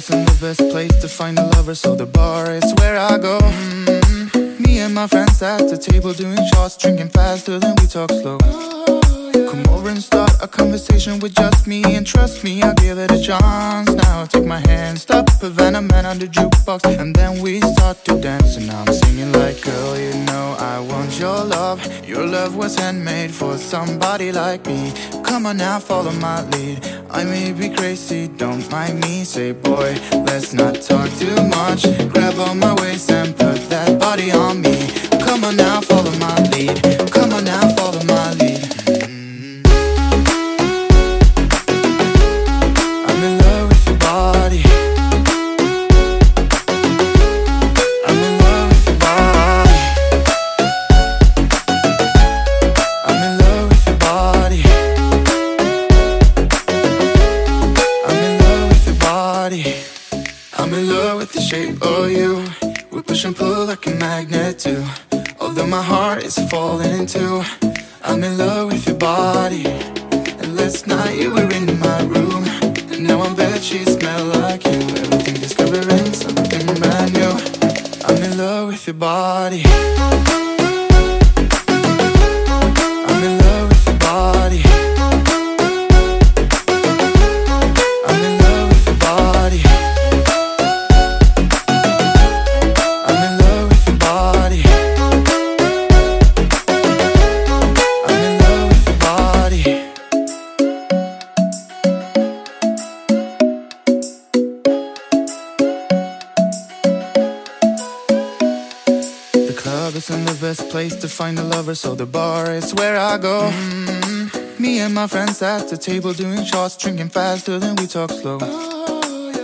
isn't the best place to find a lover, so the bar is where I go. Mm-hmm. Me and my friends at the table doing shots, drinking faster than we talk slow. Come over and start a conversation with just me And trust me, I'll give it a chance. Now take my hand, stop Havana Man on the jukebox And then we start to dance. And I'm singing like Girl, you know I want your love. Your love was handmade for somebody like me. Come on now, follow my lead. I may be crazy, don't mind me. Say boy, let's not talk too much. Grab on my my heart is falling too. I'm in love with your body. And last night you were in my room. And now I'm bed sheets smell like you. Everything discovering something brand new. I'm in love with your body. Place to find a lover, so the bar is where I go. Mm-hmm. Me and my friends at the table doing shots, drinking faster than we talk slow.